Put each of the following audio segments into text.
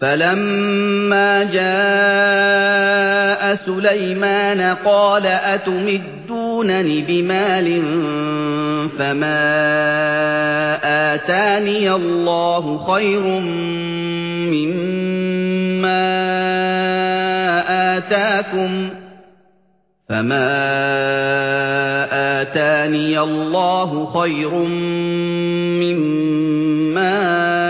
فَلَمَّا جَاءَ سُلَيْمَانَ قَالَ أَتُمِدُّونَنِ بِمَالٍ فَمَا آتَانِيَ اللَّهُ خَيْرٌ مِّمَّا آتَاكُمْ فَمَا آتَانِيَ اللَّهُ خَيْرٌ مِّمَّا آتَاكُم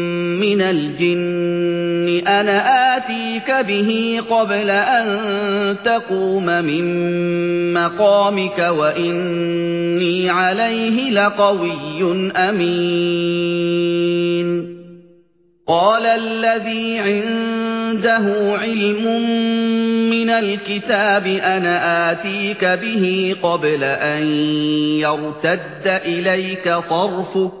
الْجِنِّ أَنَا آتِيكَ بِهِ قَبْلَ أَن تَقُومَ مِن مَّقَامِكَ وَإِنِّي عَلَيْهِ لَقَوِيٌّ أَمِينٌ. قَالَ الَّذِي عِندَهُ عِلْمٌ مِّنَ الْكِتَابِ أَنَا آتِيكَ بِهِ قَبْلَ أَن يَرْتَدَّ إِلَيْكَ طَرْفُكَ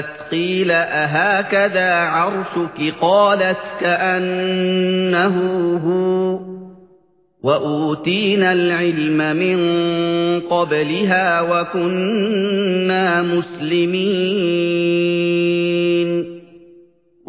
جَاءَتْ قِيلَ أَهَٰكَذَا عَرْشُكِ ۖ؟ قَالَتْ كَأَنَّهُ هُوَ. وَأُوتِينَا الْعِلْمَ مِن قَبْلِهَا وَكُنَّا مُسْلِمِينَ.